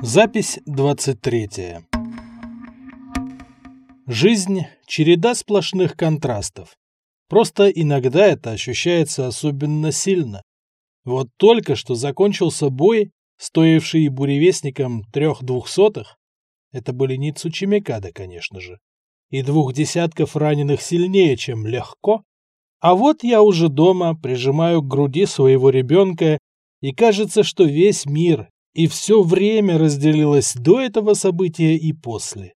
Запись 23. Жизнь – череда сплошных контрастов. Просто иногда это ощущается особенно сильно. Вот только что закончился бой, стоивший буревестникам трех двухсотых, это были не Цучимикада, конечно же, и двух десятков раненых сильнее, чем легко, а вот я уже дома прижимаю к груди своего ребенка, и кажется, что весь мир и все время разделилось до этого события и после.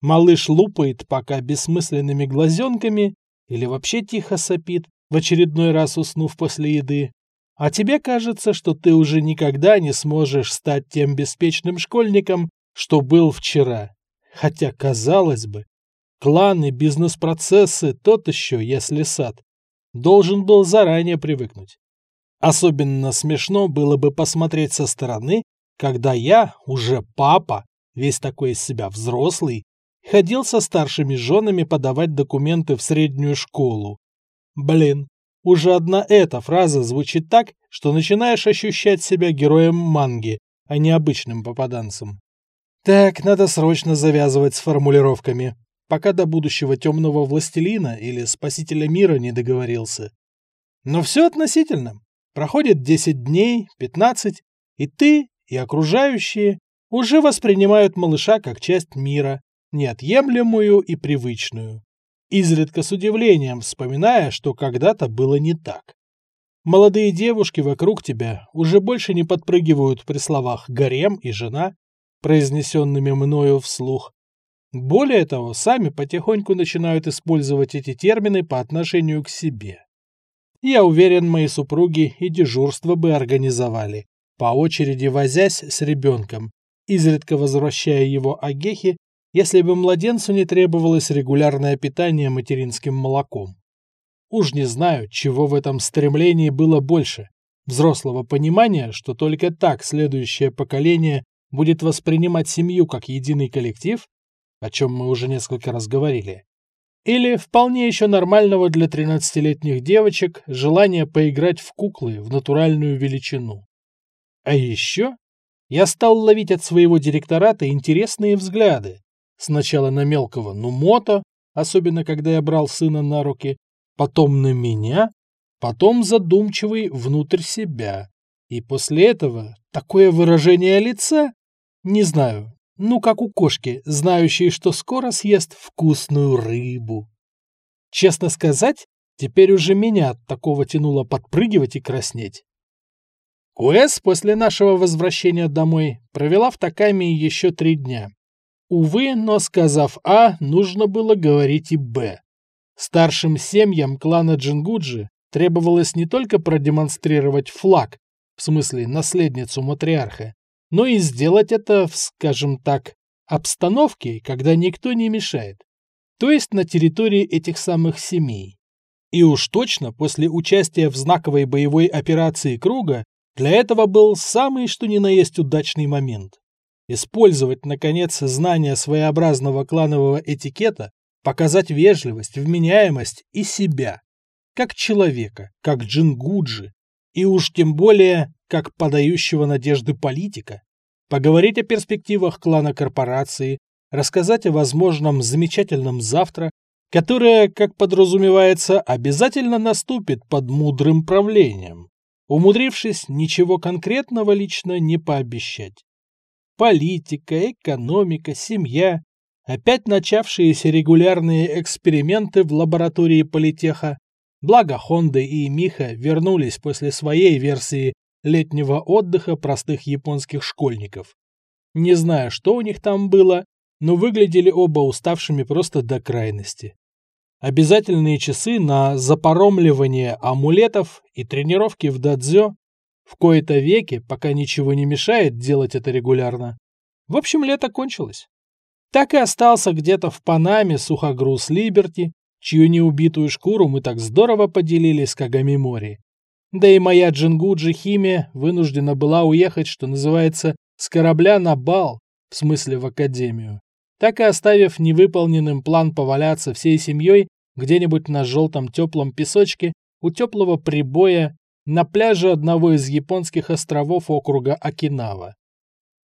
Малыш лупает пока бессмысленными глазенками или вообще тихо сопит, в очередной раз уснув после еды. А тебе кажется, что ты уже никогда не сможешь стать тем беспечным школьником, что был вчера. Хотя, казалось бы, кланы, бизнес-процессы, тот еще, если сад, должен был заранее привыкнуть. Особенно смешно было бы посмотреть со стороны, когда я, уже папа, весь такой из себя взрослый, ходил со старшими женами подавать документы в среднюю школу. Блин, уже одна эта фраза звучит так, что начинаешь ощущать себя героем манги, а не обычным попаданцем. Так, надо срочно завязывать с формулировками, пока до будущего темного властелина или спасителя мира не договорился. Но все относительно. Проходит 10 дней, 15, и ты, и окружающие уже воспринимают малыша как часть мира, неотъемлемую и привычную, изредка с удивлением вспоминая, что когда-то было не так. Молодые девушки вокруг тебя уже больше не подпрыгивают при словах «гарем» и «жена», произнесенными мною вслух. Более того, сами потихоньку начинают использовать эти термины по отношению к себе. Я уверен, мои супруги и дежурство бы организовали, по очереди возясь с ребенком, изредка возвращая его Агехе, если бы младенцу не требовалось регулярное питание материнским молоком. Уж не знаю, чего в этом стремлении было больше – взрослого понимания, что только так следующее поколение будет воспринимать семью как единый коллектив, о чем мы уже несколько раз говорили, или вполне еще нормального для 13-летних девочек желания поиграть в куклы в натуральную величину. А еще я стал ловить от своего директората интересные взгляды. Сначала на мелкого Нумото, особенно когда я брал сына на руки, потом на меня, потом задумчивый внутрь себя. И после этого такое выражение лица, не знаю, ну, как у кошки, знающей, что скоро съест вкусную рыбу. Честно сказать, теперь уже меня от такого тянуло подпрыгивать и краснеть. Куэс после нашего возвращения домой провела в Таками еще три дня. Увы, но сказав А, нужно было говорить и Б. Старшим семьям клана Джингуджи требовалось не только продемонстрировать флаг, в смысле наследницу матриарха, но и сделать это в, скажем так, обстановке, когда никто не мешает, то есть на территории этих самых семей. И уж точно после участия в знаковой боевой операции Круга для этого был самый что ни на есть удачный момент. Использовать, наконец, знания своеобразного кланового этикета, показать вежливость, вменяемость и себя, как человека, как джингуджи, и уж тем более как подающего надежды политика, поговорить о перспективах клана корпорации, рассказать о возможном замечательном завтра, которое, как подразумевается, обязательно наступит под мудрым правлением, умудрившись ничего конкретного лично не пообещать. Политика, экономика, семья, опять начавшиеся регулярные эксперименты в лаборатории политеха, благо Хонда и Миха вернулись после своей версии летнего отдыха простых японских школьников. Не знаю, что у них там было, но выглядели оба уставшими просто до крайности. Обязательные часы на запоромливание амулетов и тренировки в дадзё в кои-то веки, пока ничего не мешает делать это регулярно. В общем, лето кончилось. Так и остался где-то в Панаме сухогруз Либерти, чью неубитую шкуру мы так здорово поделили с Кагамимори. Да и моя Джингуджи Химия вынуждена была уехать, что называется, с корабля на бал, в смысле в академию, так и оставив невыполненным план поваляться всей семьей где-нибудь на желтом теплом песочке у теплого прибоя на пляже одного из японских островов округа Окинава.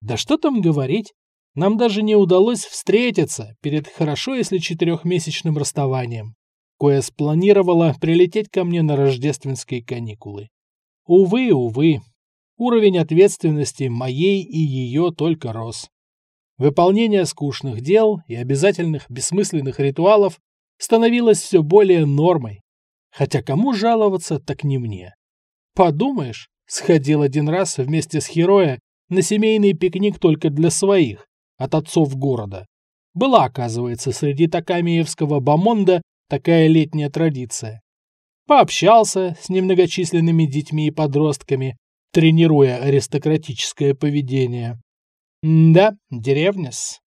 Да что там говорить, нам даже не удалось встретиться перед хорошо, если четырехмесячным расставанием, кое спланировала прилететь ко мне на рождественские каникулы. Увы, увы, уровень ответственности моей и ее только рос. Выполнение скучных дел и обязательных бессмысленных ритуалов становилось все более нормой. Хотя кому жаловаться, так не мне. Подумаешь, сходил один раз вместе с Хероя на семейный пикник только для своих, от отцов города. Была, оказывается, среди Такамиевского бомонда такая летняя традиция. Пообщался с немногочисленными детьми и подростками, тренируя аристократическое поведение. да, деревня-с.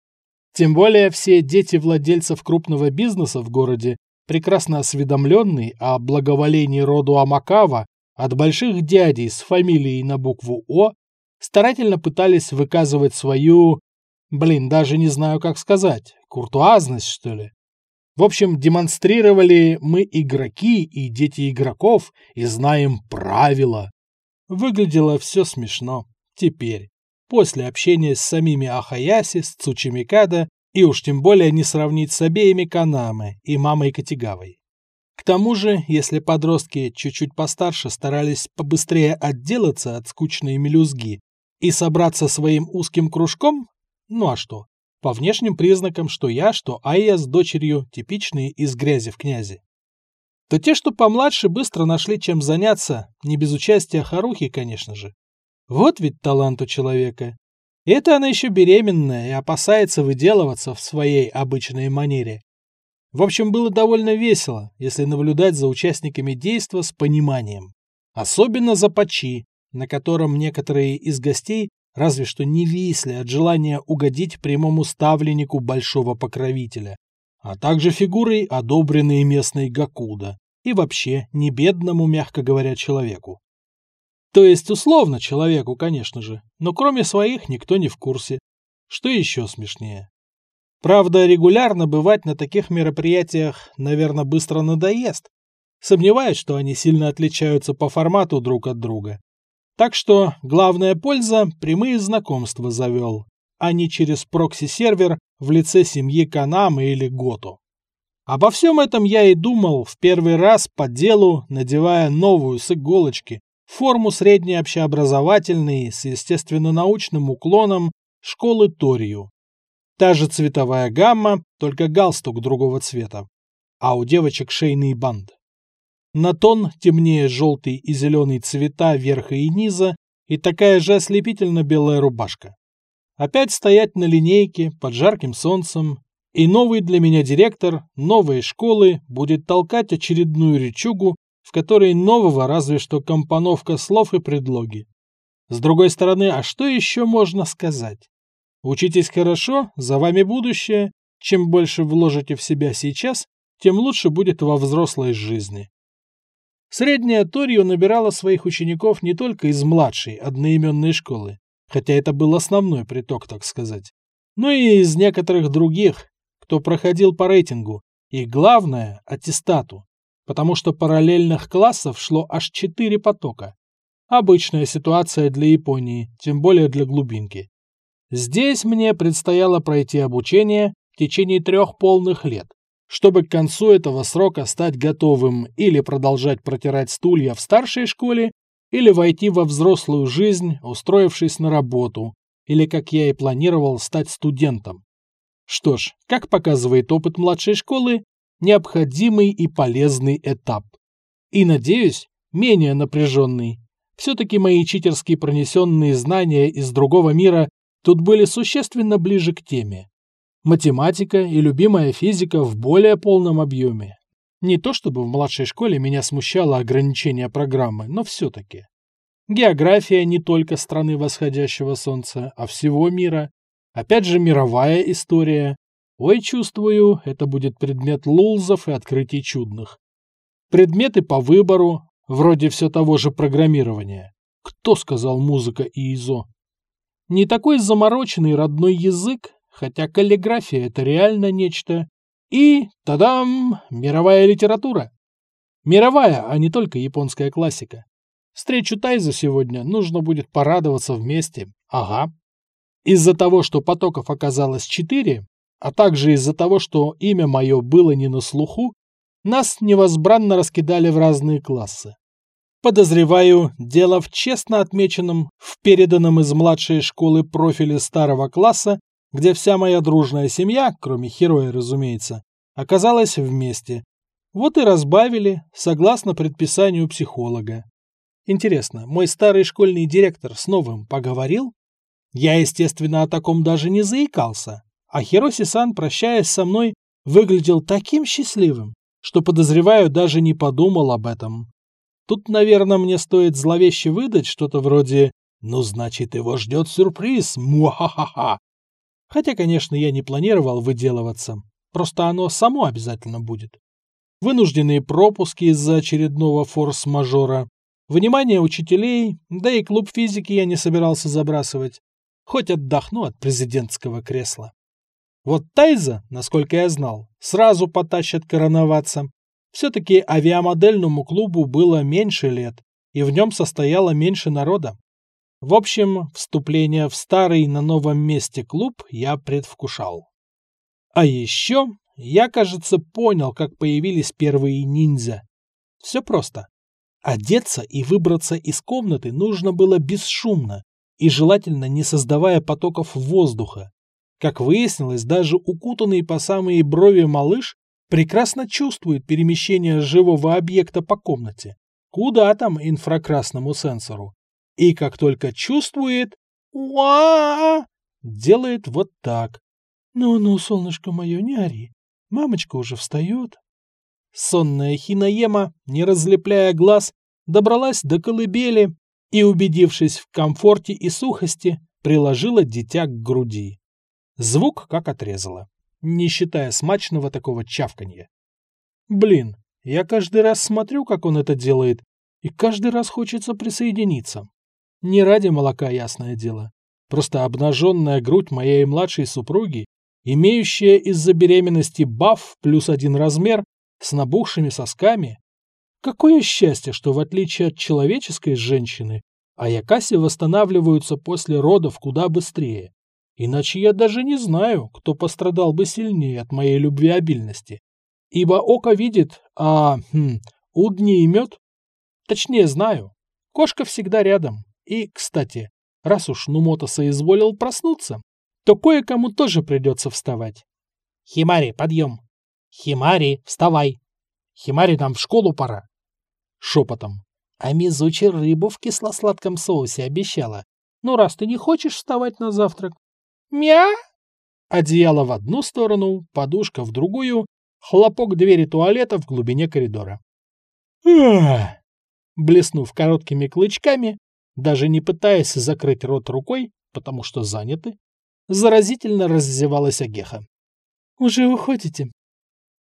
Тем более все дети владельцев крупного бизнеса в городе, прекрасно осведомленные о благоволении роду Амакава от больших дядей с фамилией на букву О, старательно пытались выказывать свою Блин, даже не знаю, как сказать. Куртуазность, что ли? В общем, демонстрировали мы игроки и дети игроков и знаем правила. Выглядело все смешно. Теперь, после общения с самими Ахаяси, с Цучимикада и уж тем более не сравнить с обеими Канамы и мамой Катигавой. К тому же, если подростки чуть-чуть постарше старались побыстрее отделаться от скучной мелюзги и собраться своим узким кружком, ну а что? По внешним признакам, что я, что Айя с дочерью типичные из грязи в князи. То те, что помладше, быстро нашли чем заняться, не без участия Харухи, конечно же. Вот ведь талант у человека. Это она еще беременная и опасается выделываться в своей обычной манере. В общем, было довольно весело, если наблюдать за участниками действа с пониманием. Особенно за Пачи, на котором некоторые из гостей разве что не висли от желания угодить прямому ставленнику большого покровителя, а также фигурой, одобренной местной Гакуда, и вообще не бедному, мягко говоря, человеку. То есть условно человеку, конечно же, но кроме своих никто не в курсе. Что еще смешнее. Правда, регулярно бывать на таких мероприятиях, наверное, быстро надоест. Сомневаюсь, что они сильно отличаются по формату друг от друга. Так что главная польза – прямые знакомства завел, а не через прокси-сервер в лице семьи Канамы или Гото. Обо всем этом я и думал в первый раз по делу, надевая новую с иголочки форму среднеобщеобразовательной с естественно-научным уклоном школы Торию. Та же цветовая гамма, только галстук другого цвета. А у девочек шейный бант. На тон темнее желтый и зеленый цвета верха и низа и такая же ослепительно белая рубашка. Опять стоять на линейке под жарким солнцем, и новый для меня директор новой школы будет толкать очередную речугу, в которой нового разве что компоновка слов и предлоги. С другой стороны, а что еще можно сказать? Учитесь хорошо, за вами будущее. Чем больше вложите в себя сейчас, тем лучше будет во взрослой жизни. Средняя Торио набирала своих учеников не только из младшей одноименной школы, хотя это был основной приток, так сказать, но и из некоторых других, кто проходил по рейтингу, и главное – аттестату, потому что параллельных классов шло аж четыре потока. Обычная ситуация для Японии, тем более для глубинки. Здесь мне предстояло пройти обучение в течение трех полных лет, чтобы к концу этого срока стать готовым или продолжать протирать стулья в старшей школе, или войти во взрослую жизнь, устроившись на работу, или, как я и планировал, стать студентом. Что ж, как показывает опыт младшей школы, необходимый и полезный этап. И, надеюсь, менее напряженный. Все-таки мои читерские пронесенные знания из другого мира тут были существенно ближе к теме математика и любимая физика в более полном объеме. Не то чтобы в младшей школе меня смущало ограничение программы, но все-таки. География не только страны восходящего солнца, а всего мира. Опять же, мировая история. Ой, чувствую, это будет предмет лулзов и открытий чудных. Предметы по выбору, вроде все того же программирования. Кто сказал музыка и ИЗО? Не такой замороченный родной язык, хотя каллиграфия — это реально нечто. И, тадам, мировая литература. Мировая, а не только японская классика. Встречу Тайзу сегодня нужно будет порадоваться вместе. Ага. Из-за того, что потоков оказалось четыре, а также из-за того, что имя мое было не на слуху, нас невозбранно раскидали в разные классы. Подозреваю, дело в честно отмеченном, в переданном из младшей школы профиле старого класса, где вся моя дружная семья, кроме Хероя, разумеется, оказалась вместе. Вот и разбавили, согласно предписанию психолога. Интересно, мой старый школьный директор с новым поговорил? Я, естественно, о таком даже не заикался. А Хироси-сан, прощаясь со мной, выглядел таким счастливым, что, подозреваю, даже не подумал об этом. Тут, наверное, мне стоит зловеще выдать что-то вроде «Ну, значит, его ждет сюрприз, муахахаха». Хотя, конечно, я не планировал выделываться, просто оно само обязательно будет. Вынужденные пропуски из-за очередного форс-мажора, внимание учителей, да и клуб физики я не собирался забрасывать. Хоть отдохну от президентского кресла. Вот Тайза, насколько я знал, сразу потащат короноваться. Все-таки авиамодельному клубу было меньше лет, и в нем состояло меньше народа. В общем, вступление в старый на новом месте клуб я предвкушал. А еще я, кажется, понял, как появились первые ниндзя. Все просто. Одеться и выбраться из комнаты нужно было бесшумно и желательно не создавая потоков воздуха. Как выяснилось, даже укутанный по самые брови малыш прекрасно чувствует перемещение живого объекта по комнате. Куда там инфракрасному сенсору? И как только чувствует, уа делает вот так. «Ну-ну, солнышко мое, не ори. Мамочка уже встает». Сонная Хинаема, не разлепляя глаз, добралась до колыбели и, убедившись в комфорте и сухости, приложила дитя к груди. Звук как отрезало, не считая смачного такого чавканья. Блин, я каждый раз смотрю, как он это делает, и каждый раз хочется присоединиться. Не ради молока, ясное дело. Просто обнаженная грудь моей младшей супруги, имеющая из-за беременности баф плюс один размер, с набухшими сосками, Какое счастье, что в отличие от человеческой женщины, Аякаси восстанавливаются после родов куда быстрее. Иначе я даже не знаю, кто пострадал бы сильнее от моей любвеобильности. Ибо око видит, а хм, удни и мед. Точнее знаю, кошка всегда рядом. И, кстати, раз уж Нумота соизволил проснуться, то кое-кому тоже придется вставать. Химари, подъем! Химари, вставай! Химари, нам в школу пора. Шепотом. А Мизучи рыбу в кисло-сладком соусе обещала. Ну, раз ты не хочешь вставать на завтрак. Мя! Одеяло в одну сторону, подушка в другую, хлопок двери туалета в глубине коридора. Ах! Блеснув короткими клычками, даже не пытаясь закрыть рот рукой, потому что заняты, заразительно раздевалась Агеха. «Уже уходите?»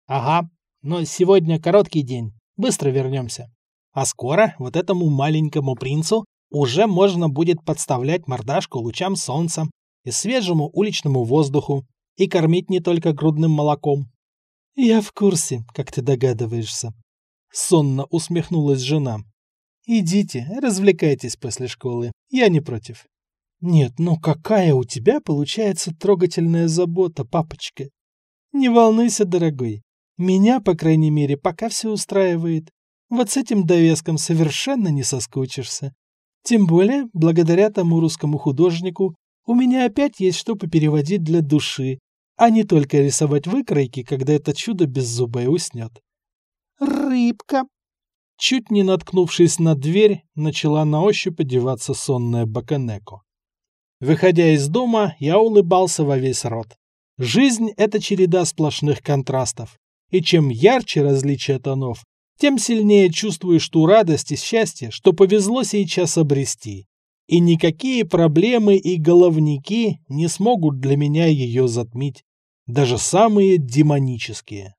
«Ага, но сегодня короткий день. Быстро вернемся. А скоро вот этому маленькому принцу уже можно будет подставлять мордашку лучам солнца и свежему уличному воздуху и кормить не только грудным молоком. «Я в курсе, как ты догадываешься», — сонно усмехнулась жена. «Идите, развлекайтесь после школы, я не против». «Нет, ну какая у тебя получается трогательная забота, папочка?» «Не волнуйся, дорогой, меня, по крайней мере, пока все устраивает. Вот с этим довеском совершенно не соскучишься. Тем более, благодаря тому русскому художнику, у меня опять есть что попереводить для души, а не только рисовать выкройки, когда это чудо беззубое уснет. «Рыбка!» Чуть не наткнувшись на дверь, начала на ощупь одеваться сонная Баканеко. Выходя из дома, я улыбался во весь рот. Жизнь — это череда сплошных контрастов и чем ярче различие тонов, тем сильнее чувствуешь ту радость и счастье, что повезло сейчас обрести. И никакие проблемы и головники не смогут для меня ее затмить, даже самые демонические.